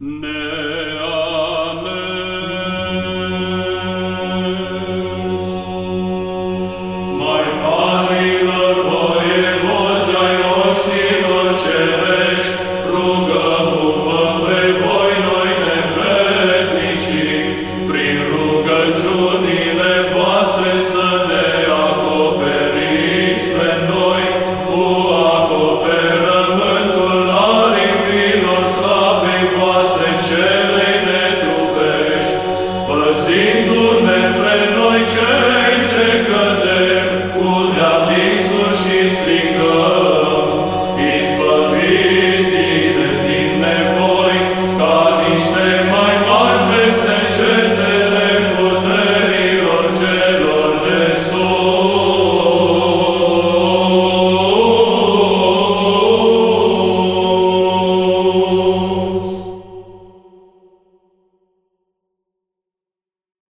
Mea fazendo né?